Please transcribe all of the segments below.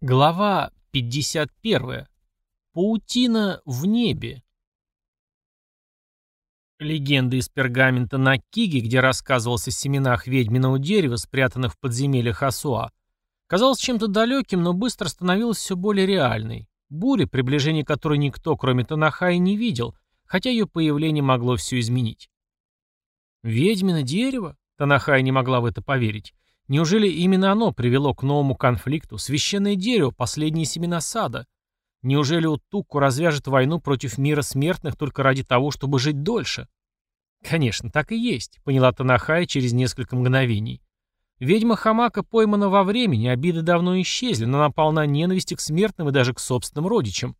Глава 51. Паутина в небе. Легенда из пергамента на Киге, где рассказывался о семенах ведьминого дерева, спрятанных в подземельях Асуа, казалась чем-то далеким, но быстро становилась все более реальной. Буря, приближение которой никто, кроме Танахаи, не видел, хотя ее появление могло все изменить. «Ведьмино дерево?» Танахай не могла в это поверить. Неужели именно оно привело к новому конфликту? Священное дерево, последние семена сада. Неужели Утукку развяжет войну против мира смертных только ради того, чтобы жить дольше? Конечно, так и есть, поняла Танахая через несколько мгновений. Ведьма Хамака поймана во времени, обиды давно исчезли, но она полна ненависти к смертным и даже к собственным родичам.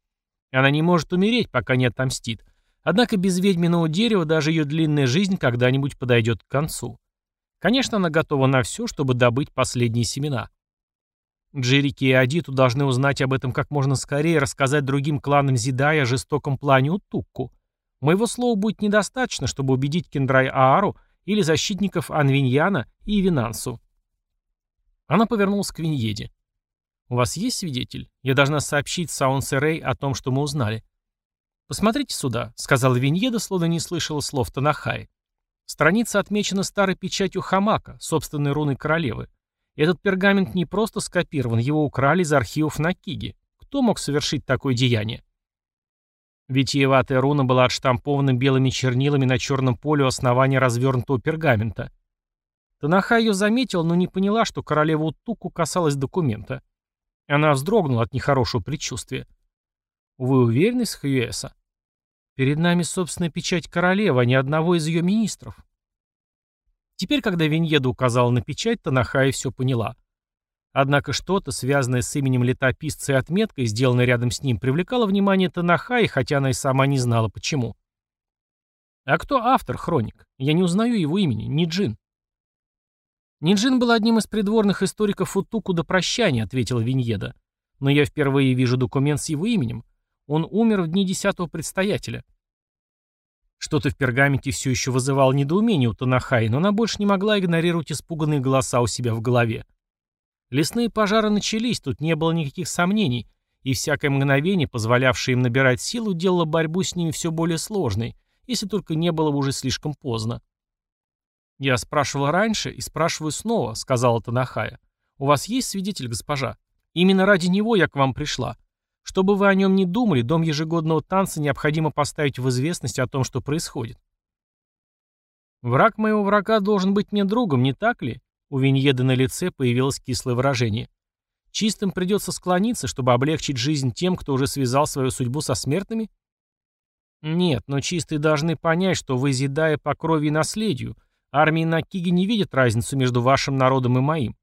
Она не может умереть, пока не отомстит. Однако без ведьминого дерева даже ее длинная жизнь когда-нибудь подойдет к концу. Конечно, она готова на все, чтобы добыть последние семена. Джерики и Адиту должны узнать об этом как можно скорее и рассказать другим кланам Зидая о жестоком плане Утукку. Моего слова будет недостаточно, чтобы убедить Кендрай Аару или защитников Анвиньяна и Винансу. Она повернулась к Виньеде. «У вас есть свидетель? Я должна сообщить Саунсерей о том, что мы узнали». «Посмотрите сюда», — сказала Виньеда, словно не слышала слов Танахай. Страница отмечена старой печатью Хамака, собственной руной королевы. Этот пергамент не просто скопирован, его украли из архивов на Киге. Кто мог совершить такое деяние? Витиеватая руна была отштампована белыми чернилами на черном поле у основания развернутого пергамента. Танаха ее заметила, но не поняла, что королева Утуку касалась документа. Она вздрогнула от нехорошего предчувствия. «Вы уверены, Схьюэса?» Перед нами собственная печать королевы, а не одного из ее министров. Теперь, когда Виньеда указала на печать, Танахай все поняла. Однако что-то, связанное с именем летописца и отметкой, сделанной рядом с ним, привлекало внимание Танахай, хотя она и сама не знала почему. А кто автор хроник? Я не узнаю его имени, Ниджин. Ниджин был одним из придворных историков Утуку до прощания, ответила Виньеда. Но я впервые вижу документ с его именем. Он умер в дни десятого предстоятеля. Что-то в пергаменте все еще вызывало недоумение у Танахай, но она больше не могла игнорировать испуганные голоса у себя в голове. Лесные пожары начались, тут не было никаких сомнений, и всякое мгновение, позволявшее им набирать силу, делало борьбу с ними все более сложной, если только не было уже слишком поздно. «Я спрашивал раньше и спрашиваю снова», — сказала Танахая. «У вас есть свидетель, госпожа? Именно ради него я к вам пришла. Что бы вы о нем ни думали, дом ежегодного танца необходимо поставить в известность о том, что происходит. «Враг моего врага должен быть мне другом, не так ли?» У Виньеда на лице появилось кислое выражение. «Чистым придется склониться, чтобы облегчить жизнь тем, кто уже связал свою судьбу со смертными?» «Нет, но чистые должны понять, что вы зидая по крови и наследию. Армии Накиги не видят разницу между вашим народом и моим.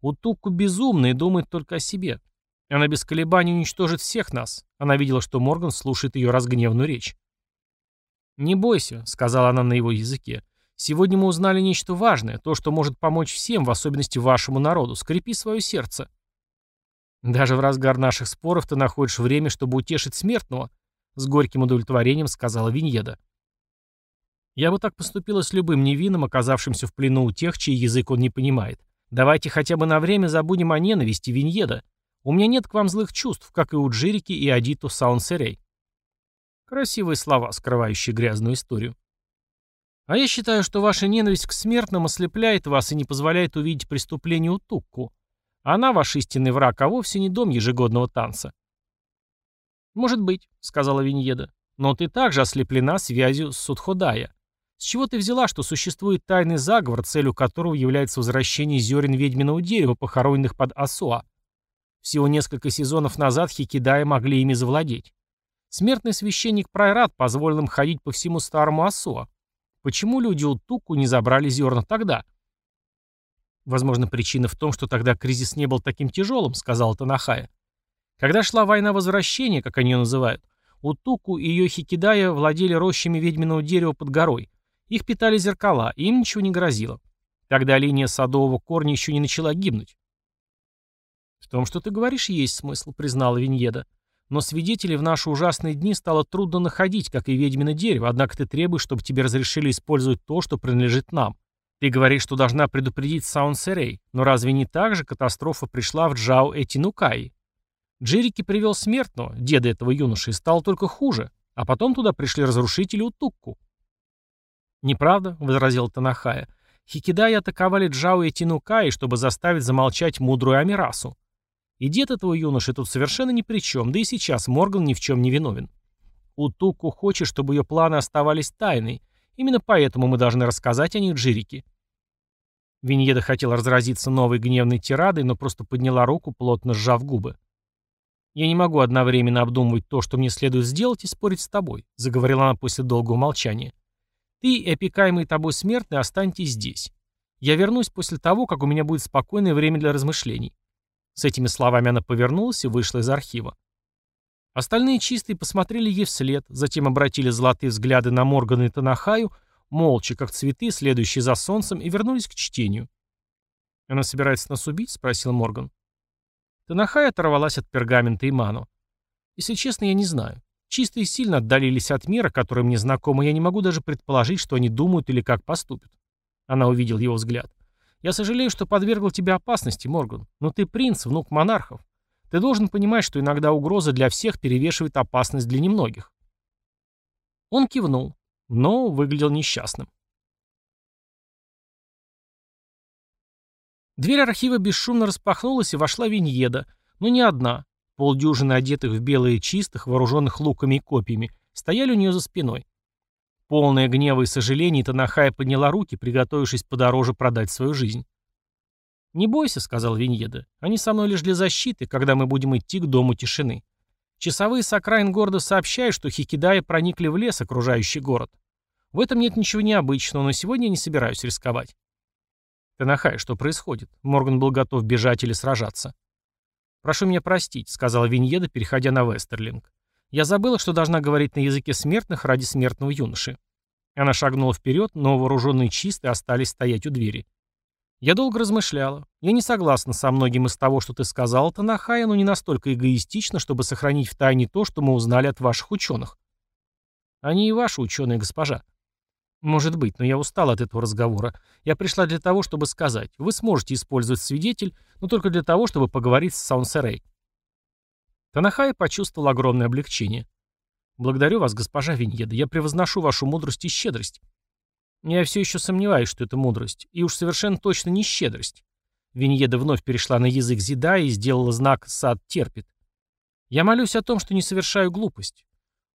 Утукку безумный и думает только о себе. Она без колебаний уничтожит всех нас. Она видела, что Морган слушает ее разгневанную речь. «Не бойся», — сказала она на его языке. «Сегодня мы узнали нечто важное, то, что может помочь всем, в особенности вашему народу. Скрепи свое сердце». «Даже в разгар наших споров ты находишь время, чтобы утешить смертного», — с горьким удовлетворением сказала Виньеда. «Я бы так поступила с любым невинным, оказавшимся в плену у тех, чей язык он не понимает. Давайте хотя бы на время забудем о ненависти, Виньеда. У меня нет к вам злых чувств, как и у Джирики и Адиту Саунсерей. Красивые слова, скрывающие грязную историю. А я считаю, что ваша ненависть к смертным ослепляет вас и не позволяет увидеть преступление Утукку. Она ваш истинный враг, а вовсе не дом ежегодного танца. «Может быть», — сказала Виньеда, — «но ты также ослеплена связью с Судходая. С чего ты взяла, что существует тайный заговор, целью которого является возвращение зерен ведьминого дерева, похороненных под Асуа? Всего несколько сезонов назад Хикидая могли ими завладеть. Смертный священник Прайрат позволил им ходить по всему старому Асуа. Почему люди у Туку не забрали зерна тогда? Возможно, причина в том, что тогда кризис не был таким тяжелым, сказал Танахая. Когда шла война возвращения, как они ее называют, у Туку и ее Хикидая владели рощами ведьминого дерева под горой. Их питали зеркала, и им ничего не грозило. Тогда линия садового корня еще не начала гибнуть. «В том, что ты говоришь, есть смысл», — признала Виньеда. «Но свидетелей в наши ужасные дни стало трудно находить, как и ведьмино дерево, однако ты требуешь, чтобы тебе разрешили использовать то, что принадлежит нам. Ты говоришь, что должна предупредить Саунсерей, но разве не так же катастрофа пришла в Джао Этинукаи? Джерики привел смертного, деда этого юноши, и стало только хуже, а потом туда пришли разрушители Утукку. «Неправда», — возразил Танахая. «Хикидаи атаковали Джао и Тинукаи, чтобы заставить замолчать мудрую Амирасу. И дед этого юноши тут совершенно ни при чем, да и сейчас Морган ни в чем не виновен. Утукку хочет, чтобы ее планы оставались тайной. Именно поэтому мы должны рассказать о них Джирике». Виньеда хотела разразиться новой гневной тирадой, но просто подняла руку, плотно сжав губы. «Я не могу одновременно обдумывать то, что мне следует сделать, и спорить с тобой», — заговорила она после долгого молчания. «Ты и опекаемый тобой смертный останьтесь здесь. Я вернусь после того, как у меня будет спокойное время для размышлений». С этими словами она повернулась и вышла из архива. Остальные чистые посмотрели ей вслед, затем обратили золотые взгляды на Моргана и Танахаю, молча, как цветы, следующие за солнцем, и вернулись к чтению. «Она собирается нас убить?» — спросил Морган. Танахай оторвалась от пергамента Иману. «Если честно, я не знаю. Чистые сильно отдалились от мира, который мне знаком, и я не могу даже предположить, что они думают или как поступят». Она увидела его взгляд. «Я сожалею, что подвергла тебя опасности, Морган, но ты принц, внук монархов. Ты должен понимать, что иногда угроза для всех перевешивает опасность для немногих». Он кивнул, но выглядел несчастным. Дверь архива бесшумно распахнулась, и вошла Виньеда, но не одна. Полдюжины одетых в белые чистых, вооруженных луками и копьями, стояли у нее за спиной. Полная гнева и сожалений, Танахая подняла руки, приготовившись подороже продать свою жизнь. «Не бойся», — сказал Виньеда, — «они со мной лишь для защиты, когда мы будем идти к Дому тишины. Часовые с окраин города сообщают, что хикидаи проникли в лес, окружающий город. В этом нет ничего необычного, но сегодня я не собираюсь рисковать». «Танахай, что происходит?» Морган был готов бежать или сражаться. «Прошу меня простить», — сказала Виньеда, переходя на Вестерлинг. «Я забыла, что должна говорить на языке смертных ради смертного юноши». Она шагнула вперед, но вооруженные чистые остались стоять у двери. «Я долго размышляла. Я не согласна со многим из того, что ты сказала, Танахая, но не настолько эгоистично, чтобы сохранить в тайне то, что мы узнали от ваших ученых». «Они и ваши ученые, госпожа», «Может быть, но я устал от этого разговора. Я пришла для того, чтобы сказать. Вы сможете использовать свидетель, но только для того, чтобы поговорить с Саунсерей». Танахай почувствовал огромное облегчение. «Благодарю вас, госпожа Виньеда. Я превозношу вашу мудрость и щедрость». «Я все еще сомневаюсь, что это мудрость. И уж совершенно точно не щедрость». Виньеда вновь перешла на язык Зида и сделала знак «Сад терпит». «Я молюсь о том, что не совершаю глупость.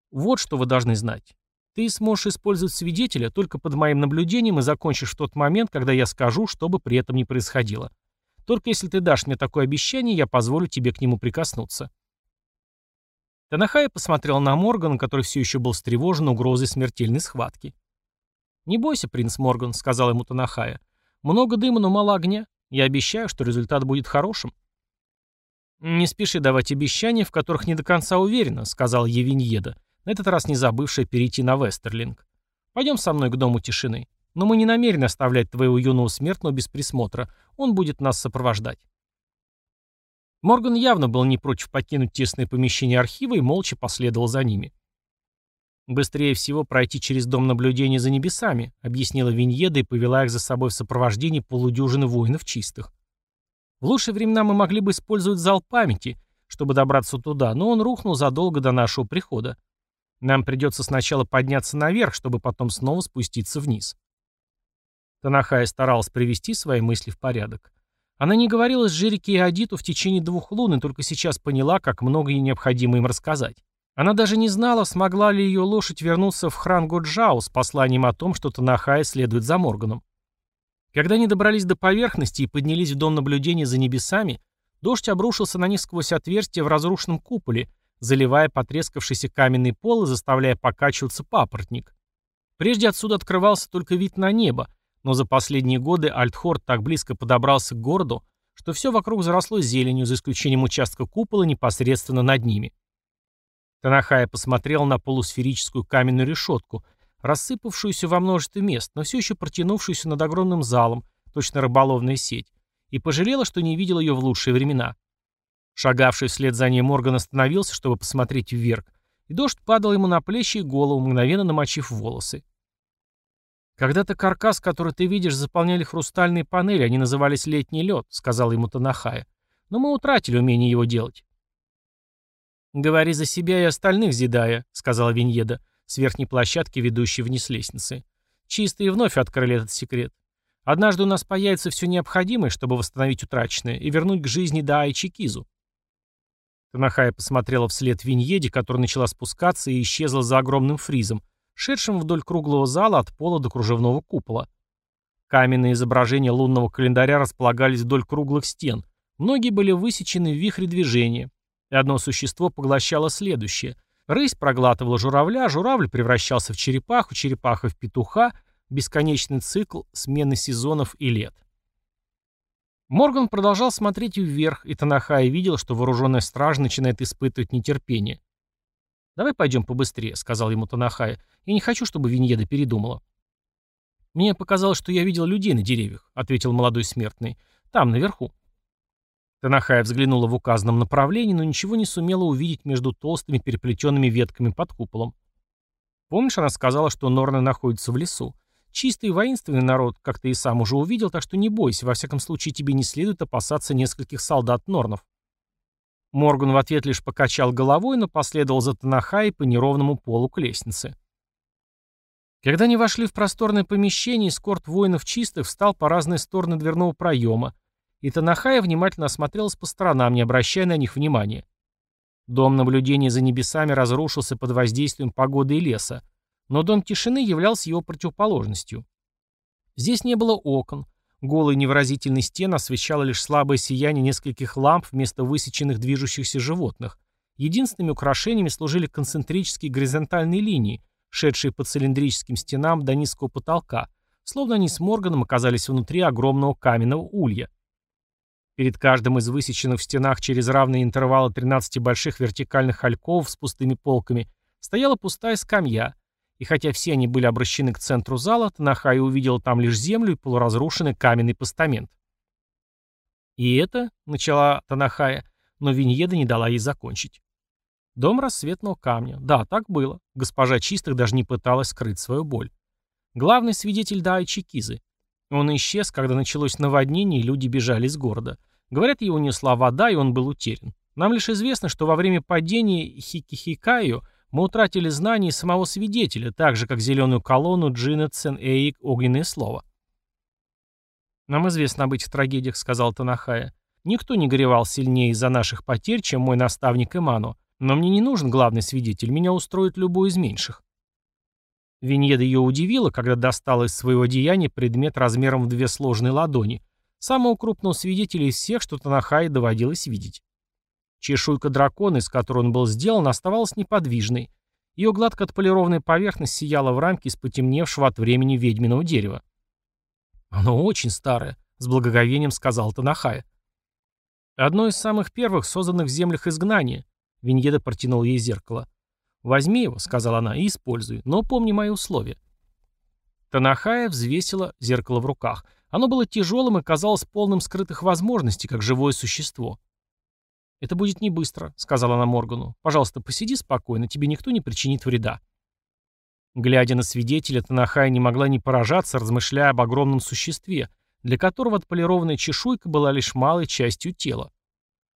Вот что вы должны знать. Ты сможешь использовать свидетеля только под моим наблюдением и закончишь в тот момент, когда я скажу, что бы при этом ни происходило. Только если ты дашь мне такое обещание, я позволю тебе к нему прикоснуться». Танахая посмотрел на Моргана, который все еще был встревожен угрозой смертельной схватки. «Не бойся, принц Морган», — сказал ему Танахая. «Много дыма, но мало огня. Я обещаю, что результат будет хорошим». «Не спеши давать обещания, в которых не до конца уверена», — сказал Евиньеда на этот раз не забывшая перейти на Вестерлинг. «Пойдем со мной к Дому тишины. Но мы не намерены оставлять твоего юного смертного без присмотра. Он будет нас сопровождать». Морган явно был не против покинуть тесное помещение архива и молча последовал за ними. «Быстрее всего пройти через дом наблюдения за небесами», объяснила Виньеда и повела их за собой в сопровождении полудюжины воинов чистых. «В лучшие времена мы могли бы использовать зал памяти, чтобы добраться туда, но он рухнул задолго до нашего прихода. Нам придется сначала подняться наверх, чтобы потом снова спуститься вниз. Танахая старалась привести свои мысли в порядок. Она не говорила с Жирике и Адиту в течение двух лун и только сейчас поняла, как много ей необходимо им рассказать. Она даже не знала, смогла ли ее лошадь вернуться в храм Годжао с посланием о том, что Танахая следует за Морганом. Когда они добрались до поверхности и поднялись в дом наблюдения за небесами, дождь обрушился на них сквозь отверстие в разрушенном куполе, заливая потрескавшийся каменный пол и заставляя покачиваться папоротник. Прежде отсюда открывался только вид на небо, но за последние годы Альтхорд так близко подобрался к городу, что все вокруг заросло зеленью, за исключением участка купола непосредственно над ними. Танахая посмотрел на полусферическую каменную решетку, рассыпавшуюся во множестве мест, но все еще протянувшуюся над огромным залом, точно рыболовная сеть, и пожалела, что не видел ее в лучшие времена. Шагавший вслед за ней Морган остановился, чтобы посмотреть вверх, и дождь падал ему на плечи и голову, мгновенно намочив волосы. «Когда-то каркас, который ты видишь, заполняли хрустальные панели, они назывались «летний лед», — сказал ему Танахая. «Но мы утратили умение его делать». «Говори за себя и остальных, Зидая», — сказала Виньеда, с верхней площадки, ведущей вниз лестницы. «Чистые вновь открыли этот секрет. Однажды у нас появится все необходимое, чтобы восстановить утраченное и вернуть к жизни Даи Чикизу». Танахая посмотрела вслед Виньеде, которая начала спускаться и исчезла за огромным фризом, шедшим вдоль круглого зала от пола до кружевного купола. Каменные изображения лунного календаря располагались вдоль круглых стен. Многие были высечены в вихре движения, и одно существо поглощало следующее. Рысь проглатывала журавля, журавль превращался в черепаху, черепаха в петуха, бесконечный цикл смены сезонов и лет. Морган продолжал смотреть вверх, и Танахай видел, что вооруженная стража начинает испытывать нетерпение. «Давай пойдем побыстрее», — сказал ему Танахай. «Я не хочу, чтобы Виньеда передумала». «Мне показалось, что я видел людей на деревьях», — ответил молодой смертный. «Там, наверху». Танахая взглянула в указанном направлении, но ничего не сумела увидеть между толстыми переплетенными ветками под куполом. Помнишь, она сказала, что Норны находятся в лесу? Чистый и воинственный народ, как ты и сам уже увидел, так что не бойся, во всяком случае тебе не следует опасаться нескольких солдат Норнов. Морган в ответ лишь покачал головой, но последовал за Танахай по неровному полу к лестнице. Когда они вошли в просторное помещение, эскорт воинов чистых встал по разные стороны дверного проема, и Танахая внимательно осмотрелась по сторонам, не обращая на них внимания. Дом наблюдения за небесами разрушился под воздействием погоды и леса, но дом тишины являлся его противоположностью. Здесь не было окон, голый невыразительный стен освещало лишь слабое сияние нескольких ламп вместо высеченных движущихся животных. Единственными украшениями служили концентрические горизонтальные линии, шедшие по цилиндрическим стенам до низкого потолка, словно они с Морганом оказались внутри огромного каменного улья. Перед каждым из высеченных в стенах через равные интервалы 13 больших вертикальных хальков с пустыми полками стояла пустая скамья, и хотя все они были обращены к центру зала, Танахай увидел там лишь землю и полуразрушенный каменный постамент. «И это», — начала Танахая, но Виньеда не дала ей закончить. Дом рассветного камня. Да, так было. Госпожа Чистых даже не пыталась скрыть свою боль. Главный свидетель Даи Чикизы. Он исчез, когда началось наводнение, и люди бежали из города. Говорят, его несла вода, и он был утерян. Нам лишь известно, что во время падения Хикихикаю мы утратили знания самого свидетеля, так же, как зеленую колонну Джина Цен Эйк «Огненное слово». «Нам известно об этих трагедиях», — сказал Танахая. «Никто не горевал сильнее из-за наших потерь, чем мой наставник Иману. Но мне не нужен главный свидетель, меня устроит любой из меньших». Виньеда ее удивила, когда достала из своего деяния предмет размером в две сложные ладони, самого крупного свидетеля из всех, что Танахае доводилось видеть. Чешуйка дракона, из которой он был сделан, оставалась неподвижной. Ее гладко отполированная поверхность сияла в рамке из потемневшего от времени ведьминого дерева. «Оно очень старое», — с благоговением сказал Танахая. «Одно из самых первых, созданных в землях изгнания», — Виньеда протянул ей зеркало. «Возьми его», — сказала она, — «и используй, но помни мои условия». Танахая взвесила зеркало в руках. Оно было тяжелым и казалось полным скрытых возможностей, как живое существо. «Это будет не быстро», — сказала она Моргану. «Пожалуйста, посиди спокойно, тебе никто не причинит вреда». Глядя на свидетеля, Танахая не могла не поражаться, размышляя об огромном существе, для которого отполированная чешуйка была лишь малой частью тела.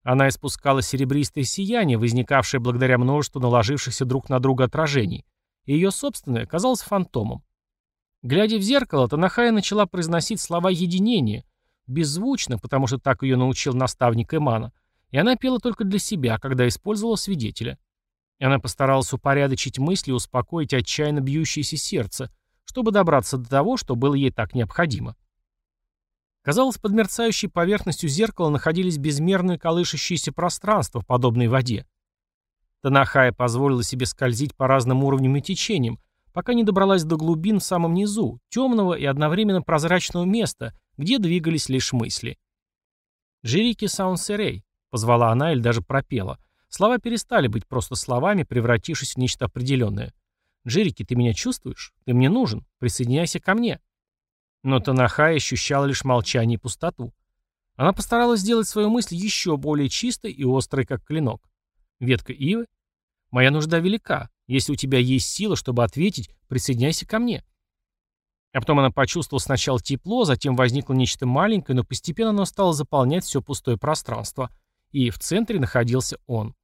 Она испускала серебристое сияние, возникавшее благодаря множеству наложившихся друг на друга отражений, и ее собственное казалось фантомом. Глядя в зеркало, Танахая начала произносить слова единения, беззвучно, потому что так ее научил наставник Эмана, и она пела только для себя, когда использовала свидетеля. И она постаралась упорядочить мысли и успокоить отчаянно бьющееся сердце, чтобы добраться до того, что было ей так необходимо. Казалось, под мерцающей поверхностью зеркала находились безмерные колышащиеся пространства, подобные воде. Танахая позволила себе скользить по разным уровням и течениям, пока не добралась до глубин в самом низу, темного и одновременно прозрачного места, где двигались лишь мысли. «Жирики Саунсерей», — позвала она или даже пропела. Слова перестали быть просто словами, превратившись в нечто определенное. «Джерики, ты меня чувствуешь? Ты мне нужен. Присоединяйся ко мне». Но Танахай ощущала лишь молчание и пустоту. Она постаралась сделать свою мысль еще более чистой и острой, как клинок. Ветка ивы? Моя нужда велика. Если у тебя есть сила, чтобы ответить, присоединяйся ко мне. А потом она почувствовала сначала тепло, затем возникло нечто маленькое, но постепенно оно стало заполнять все пустое пространство. И в центре находился он.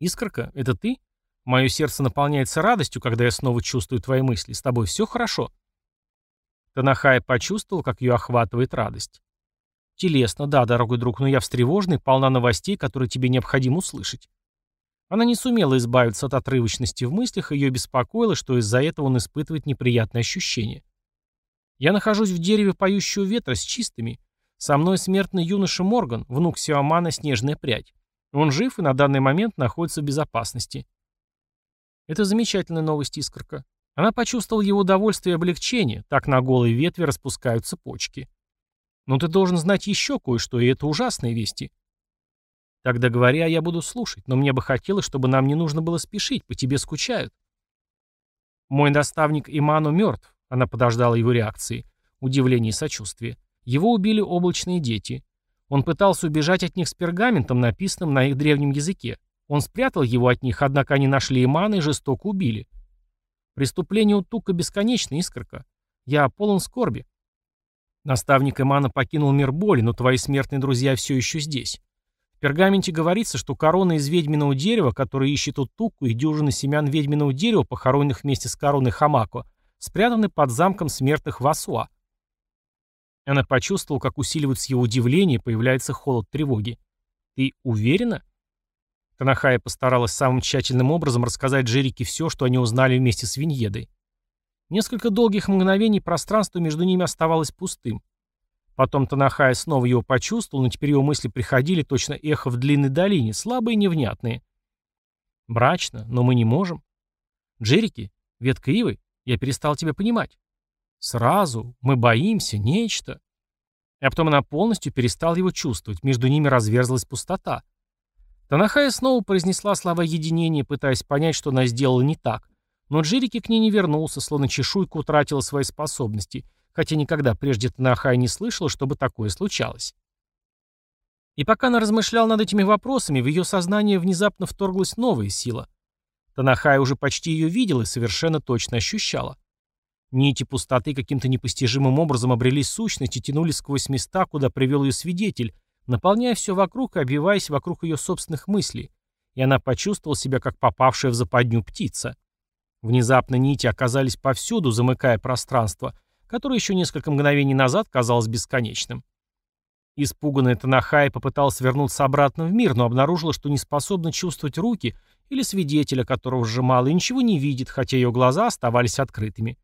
Искорка, это ты? Мое сердце наполняется радостью, когда я снова чувствую твои мысли. С тобой все хорошо?» Танахая почувствовал, как ее охватывает радость. «Телесно, да, дорогой друг, но я встревожена и полна новостей, которые тебе необходимо услышать». Она не сумела избавиться от отрывочности в мыслях, и ее беспокоило, что из-за этого он испытывает неприятные ощущения. «Я нахожусь в дереве поющего ветра с чистыми. Со мной смертный юноша Морган, внук Сиамана Снежная Прядь. Он жив и на данный момент находится в безопасности». Это замечательная новость, Искорка. Она почувствовала его удовольствие и облегчение, так на голой ветви распускаются почки. Но ты должен знать еще кое-что, и это ужасные вести. Тогда говоря, я буду слушать, но мне бы хотелось, чтобы нам не нужно было спешить, по тебе скучают. Мой наставник Иману мертв, она подождала его реакции, удивление и сочувствие. Его убили облачные дети. Он пытался убежать от них с пергаментом, написанным на их древнем языке. Он спрятал его от них, однако они нашли Имана и жестоко убили. Преступление у Тука бесконечно, искорка. Я полон скорби. Наставник Имана покинул мир боли, но твои смертные друзья все еще здесь. В пергаменте говорится, что корона из ведьминого дерева, которая ищет Утуку, и дюжины семян ведьминого дерева, похороненных вместе с короной Хамако, спрятаны под замком смертных Васуа. Она почувствовала, как усиливается его удивление и появляется холод тревоги. «Ты уверена?» Танахая постаралась самым тщательным образом рассказать Джерике все, что они узнали вместе с Виньедой. Несколько долгих мгновений пространство между ними оставалось пустым. Потом Танахая снова его почувствовал, но теперь его мысли приходили точно эхо в длинной долине, слабые и невнятные. Мрачно, но мы не можем. Джерики, ветка ивы, я перестал тебя понимать. Сразу, мы боимся, нечто. А потом она полностью перестал его чувствовать, между ними разверзлась пустота. Танахая снова произнесла слова единения, пытаясь понять, что она сделала не так. Но Джерики к ней не вернулся, словно чешуйка утратила свои способности — хотя никогда прежде Танахай не слышала, чтобы такое случалось. И пока она размышляла над этими вопросами, в ее сознание внезапно вторглась новая сила. Танахай уже почти ее видела и совершенно точно ощущала. Нити пустоты каким-то непостижимым образом обрели сущность и тянулись сквозь места, куда привел ее свидетель, наполняя все вокруг и обвиваясь вокруг ее собственных мыслей, и она почувствовала себя как попавшая в западню птица. Внезапно нити оказались повсюду, замыкая пространство, которое еще несколько мгновений назад казалось бесконечным. Испуганная Танахай попыталась вернуться обратно в мир, но обнаружила, что не способна чувствовать руки или свидетеля, которого сжимала, и ничего не видит, хотя ее глаза оставались открытыми.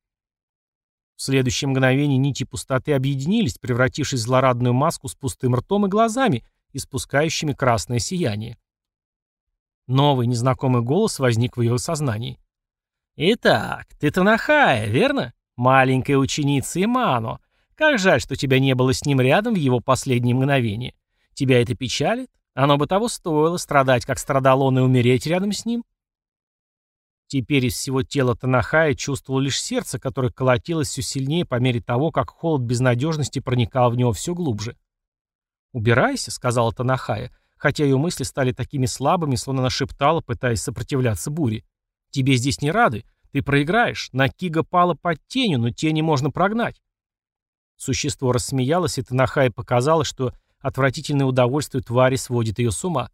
В следующее мгновение нити пустоты объединились, превратившись в злорадную маску с пустым ртом и глазами, испускающими красное сияние. Новый незнакомый голос возник в ее сознании. «Итак, ты Танахая, верно? Маленькая ученица Имано. Как жаль, что тебя не было с ним рядом в его последние мгновения. Тебя это печалит? Оно бы того стоило, страдать, как страдал он, и умереть рядом с ним? Теперь из всего тела Танахая чувствовал лишь сердце, которое колотилось все сильнее по мере того, как холод безнадежности проникал в него все глубже. «Убирайся», — сказала Танахая, хотя ее мысли стали такими слабыми, словно она шептала, пытаясь сопротивляться буре. «Тебе здесь не рады. Ты проиграешь. Накига пала под тенью, но тени можно прогнать. Существо рассмеялось, и Танахай показала, что отвратительное удовольствие твари сводит ее с ума.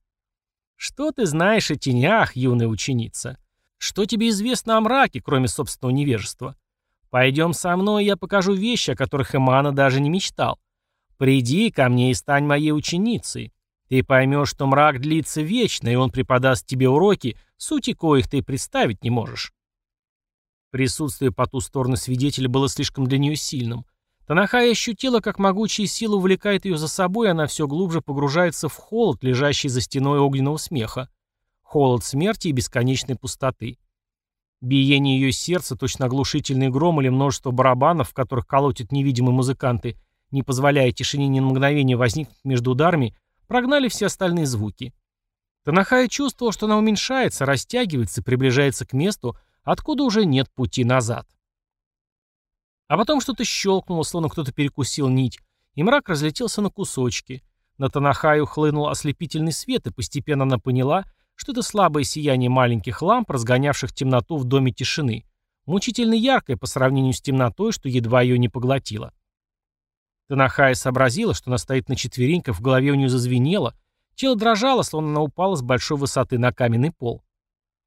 «Что ты знаешь о тенях, юная ученица? Что тебе известно о мраке, кроме собственного невежества? Пойдем со мной, я покажу вещи, о которых Имана даже не мечтал. Приди ко мне и стань моей ученицей. Ты поймешь, что мрак длится вечно, и он преподаст тебе уроки, сути коих ты представить не можешь». Присутствие по ту сторону свидетеля было слишком для нее сильным. Танахай ощутила, как могучая сила увлекает ее за собой, и она все глубже погружается в холод, лежащий за стеной огненного смеха. Холод смерти и бесконечной пустоты. Биение ее сердца, точно оглушительный гром или множество барабанов, в которых колотят невидимые музыканты, не позволяя тишине ни на мгновение возникнуть между ударами, прогнали все остальные звуки. Танахая чувствовала, что она уменьшается, растягивается, приближается к месту, откуда уже нет пути назад. А потом что-то щелкнуло, словно кто-то перекусил нить, и мрак разлетелся на кусочки. На Танахаю хлынул ослепительный свет, и постепенно она поняла, что это слабое сияние маленьких ламп, разгонявших темноту в доме тишины, мучительно яркое по сравнению с темнотой, что едва ее не поглотило. Танахая сообразила, что она стоит на четвереньках, в голове у нее зазвенело, Тело дрожало, словно она упала с большой высоты на каменный пол.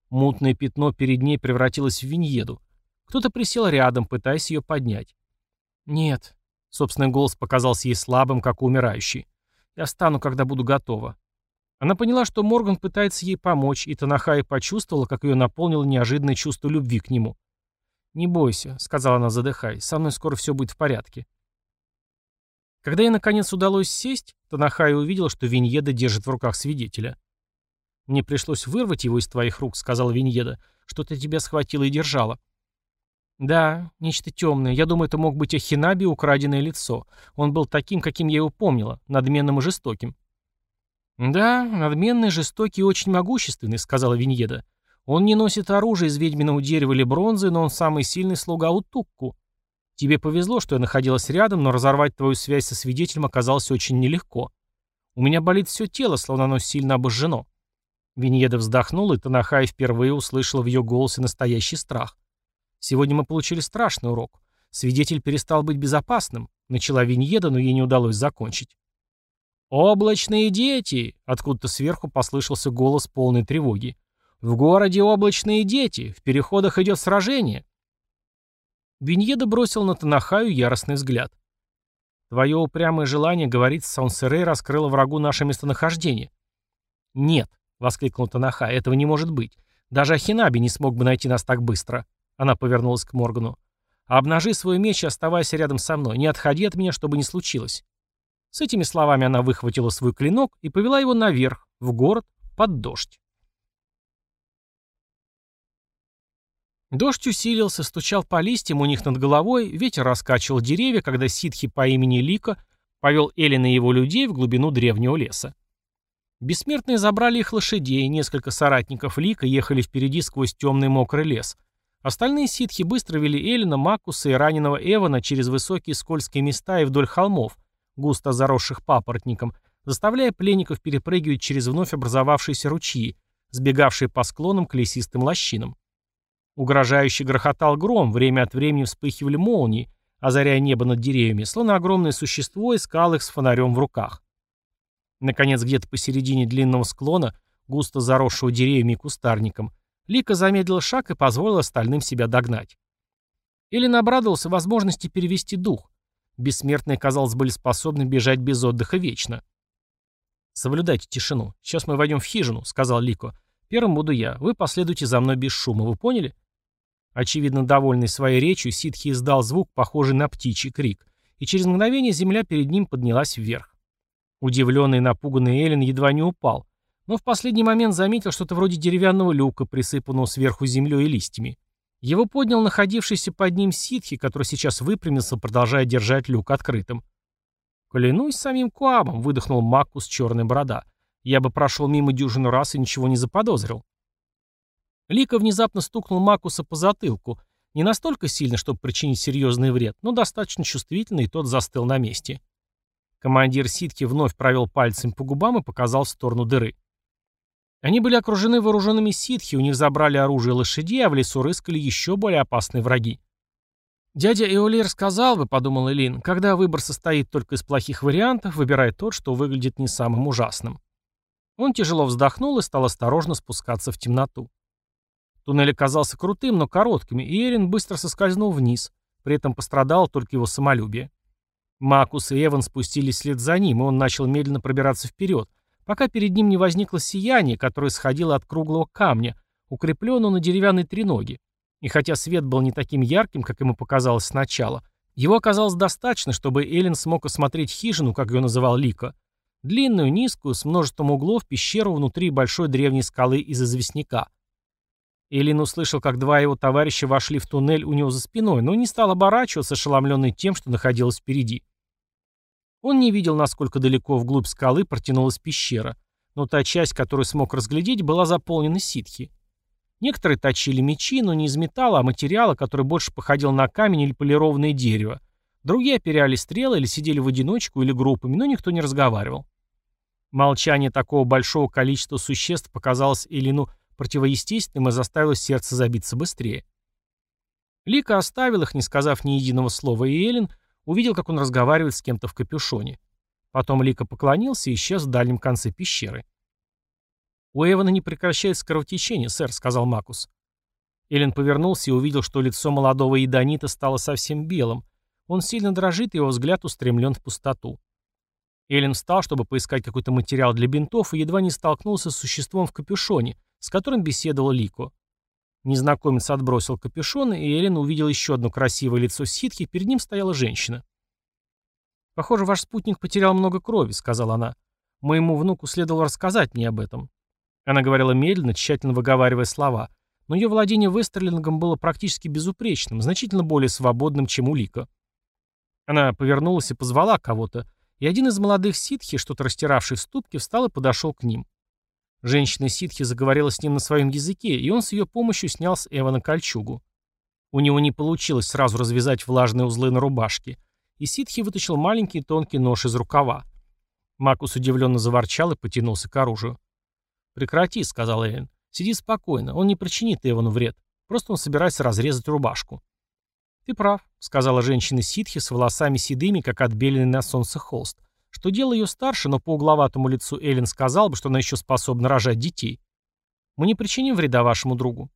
Мутное пятно перед ней превратилось в виньеду. Кто-то присел рядом, пытаясь ее поднять. «Нет», — собственный голос показался ей слабым, как у умирающей. «Я встану, когда буду готова». Она поняла, что Морган пытается ей помочь, и Танахай почувствовала, как ее наполнило неожиданное чувство любви к нему. «Не бойся», — сказала она, задыхаясь, — «со мной скоро все будет в порядке». Когда ей наконец удалось сесть, Танахай увидела, что Виньеда держит в руках свидетеля. «Мне пришлось вырвать его из твоих рук», — сказала Виньеда. «Что-то тебя схватило и держало». «Да, нечто темное. Я думаю, это мог быть Ахинаби украденное лицо. Он был таким, каким я его помнила, надменным и жестоким». «Да, надменный, жестокий и очень могущественный», — сказала Виньеда. «Он не носит оружие из ведьминого дерева или бронзы, но он самый сильный слуга Утукку. Тебе повезло, что я находилась рядом, но разорвать твою связь со свидетелем оказалось очень нелегко. У меня болит все тело, словно оно сильно обожжено». Виньеда вздохнула, и Танахай впервые услышала в ее голосе настоящий страх. Сегодня мы получили страшный урок. Свидетель перестал быть безопасным. Начала Виньеда, но ей не удалось закончить. «Облачные дети!» — откуда-то сверху послышался голос полной тревоги. «В городе облачные дети! В переходах идет сражение!» Виньеда бросил на Танахаю яростный взгляд. «Твое упрямое желание говорить с Саунсерей раскрыло врагу наше местонахождение». «Нет», — воскликнул Танахай, — «этого не может быть. Даже Ахинаби не смог бы найти нас так быстро. Она повернулась к Моргану. «Обнажи свой меч и оставайся рядом со мной. Не отходи от меня, чтобы не случилось». С этими словами она выхватила свой клинок и повела его наверх, в город, под дождь. Дождь усилился, стучал по листьям у них над головой, ветер раскачивал деревья, когда ситхи по имени Лика повел Эллина и его людей в глубину древнего леса. Бессмертные забрали их лошадей, несколько соратников Лика ехали впереди сквозь темный мокрый лес, Остальные ситхи быстро вели Эллина, Макуса и раненого Эвана через высокие скользкие места и вдоль холмов, густо заросших папоротником, заставляя пленников перепрыгивать через вновь образовавшиеся ручьи, сбегавшие по склонам к лесистым лощинам. Угрожающе грохотал гром, время от времени вспыхивали молнии, озаряя небо над деревьями, словно огромное существо искал их с фонарем в руках. Наконец, где-то посередине длинного склона, густо заросшего деревьями и кустарником, Лика замедлил шаг и позволил остальным себя догнать. Эллен обрадовался возможности перевести дух. Бессмертные, казалось, были способны бежать без отдыха вечно. «Соблюдайте тишину. Сейчас мы войдем в хижину», — сказал Лико. «Первым буду я. Вы последуйте за мной без шума. Вы поняли?» Очевидно, довольный своей речью, Ситхи издал звук, похожий на птичий крик, и через мгновение земля перед ним поднялась вверх. Удивленный и напуганный Эллен едва не упал но в последний момент заметил что-то вроде деревянного люка, присыпанного сверху землей и листьями. Его поднял находившийся под ним ситхи, который сейчас выпрямился, продолжая держать люк открытым. «Клянусь самим Куабом», — выдохнул Макус черная борода. «Я бы прошел мимо дюжину раз и ничего не заподозрил». Лика внезапно стукнул Макуса по затылку, не настолько сильно, чтобы причинить серьезный вред, но достаточно чувствительно, и тот застыл на месте. Командир ситки вновь провел пальцем по губам и показал в сторону дыры. Они были окружены вооруженными ситхи, у них забрали оружие лошадей, а в лесу рыскали еще более опасные враги. «Дядя Эолир сказал бы», — подумал Элин, — «когда выбор состоит только из плохих вариантов, выбирай тот, что выглядит не самым ужасным». Он тяжело вздохнул и стал осторожно спускаться в темноту. Туннель оказался крутым, но коротким, и Эрин быстро соскользнул вниз, при этом пострадало только его самолюбие. Макус и Эван спустились вслед за ним, и он начал медленно пробираться вперед, пока перед ним не возникло сияние, которое сходило от круглого камня, укрепленного на деревянной треноге. И хотя свет был не таким ярким, как ему показалось сначала, его оказалось достаточно, чтобы Эллен смог осмотреть хижину, как ее называл Лика. Длинную, низкую, с множеством углов пещеру внутри большой древней скалы из известняка. Эллин услышал, как два его товарища вошли в туннель у него за спиной, но не стал оборачиваться, ошеломленный тем, что находилось впереди. Он не видел, насколько далеко вглубь скалы протянулась пещера, но та часть, которую смог разглядеть, была заполнена ситхи. Некоторые точили мечи, но не из металла, а материала, который больше походил на камень или полированное дерево. Другие оперяли стрелы или сидели в одиночку или группами, но никто не разговаривал. Молчание такого большого количества существ показалось Элину противоестественным и заставило сердце забиться быстрее. Лика оставил их, не сказав ни единого слова, и Эллен увидел, как он разговаривает с кем-то в капюшоне. Потом Лика поклонился и исчез в дальнем конце пещеры. «У Эвана не прекращается кровотечение, сэр», — сказал Макус. Эллен повернулся и увидел, что лицо молодого едонита стало совсем белым. Он сильно дрожит, и его взгляд устремлен в пустоту. Эллен встал, чтобы поискать какой-то материал для бинтов, и едва не столкнулся с существом в капюшоне, с которым беседовал Лико. Незнакомец отбросил капюшон, и Эллен увидел еще одно красивое лицо ситхи, перед ним стояла женщина. «Похоже, ваш спутник потерял много крови», — сказала она. «Моему внуку следовало рассказать мне об этом. Она говорила медленно, тщательно выговаривая слова, но ее владение вестерлингом было практически безупречным, значительно более свободным, чем у Лика. Она повернулась и позвала кого-то, и один из молодых ситхи, что-то растиравший в ступке, встал и подошел к ним. Женщина ситхи заговорила с ним на своем языке, и он с ее помощью снял с Эвана кольчугу. У него не получилось сразу развязать влажные узлы на рубашке, и ситхи вытащил маленький тонкий нож из рукава. Макус удивленно заворчал и потянулся к оружию. «Прекрати», — сказал Эллен. «Сиди спокойно, он не причинит Эвану вред. Просто он собирается разрезать рубашку». «Ты прав», — сказала женщина ситхи с волосами седыми, как отбеленный на солнце холст. Что дело ее старше, но по угловатому лицу Эллен сказал бы, что она еще способна рожать детей. «Мы не причиним вреда вашему другу».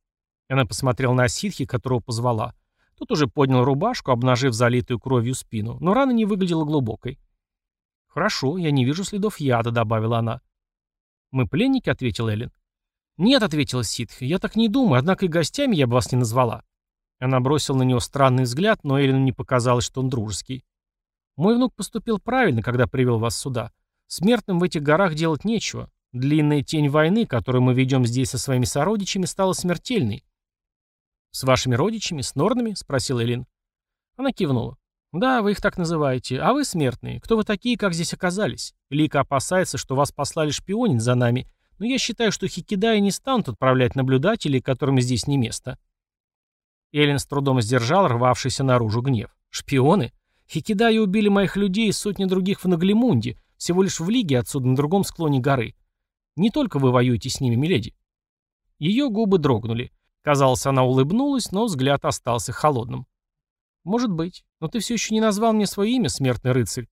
Она посмотрела на ситхи, которого позвала. Тот уже поднял рубашку, обнажив залитую кровью спину, но рана не выглядела глубокой. «Хорошо, я не вижу следов яда», — добавила она. «Мы пленники?» — ответил Эллен. «Нет», — ответила Ситх, — «я так не думаю, однако и гостями я бы вас не назвала». Она бросила на него странный взгляд, но Эллену не показалось, что он дружеский. «Мой внук поступил правильно, когда привел вас сюда. Смертным в этих горах делать нечего. Длинная тень войны, которую мы ведем здесь со своими сородичами, стала смертельной». «С вашими родичами? С Норнами?» — спросил Элин. Она кивнула. «Да, вы их так называете. А вы смертные. Кто вы такие, как здесь оказались? Лика опасается, что вас послали шпионить за нами, но я считаю, что Хикидаи не станут отправлять наблюдателей, которым здесь не место». Эллен с трудом сдержал рвавшийся наружу гнев. «Шпионы? Хикидаи убили моих людей и сотни других в Наглимунде, всего лишь в лиге отсюда на другом склоне горы. Не только вы воюете с ними, миледи». Ее губы дрогнули. Казалось, она улыбнулась, но взгляд остался холодным. «Может быть. Но ты все еще не назвал мне свое имя, смертный рыцарь».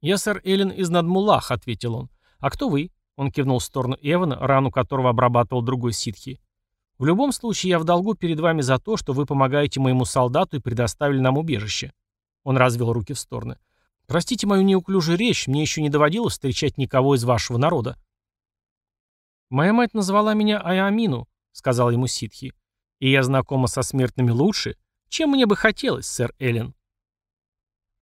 «Я сэр Эллен из Надмулах», — ответил он. «А кто вы?» — он кивнул в сторону Эвана, рану которого обрабатывал другой ситхи. «В любом случае, я в долгу перед вами за то, что вы помогаете моему солдату и предоставили нам убежище». Он развел руки в стороны. «Простите мою неуклюжую речь, мне еще не доводилось встречать никого из вашего народа». «Моя мать назвала меня Айамину», — сказал ему ситхи. «И я знакома со смертными лучше, чем мне бы хотелось, сэр Эллен.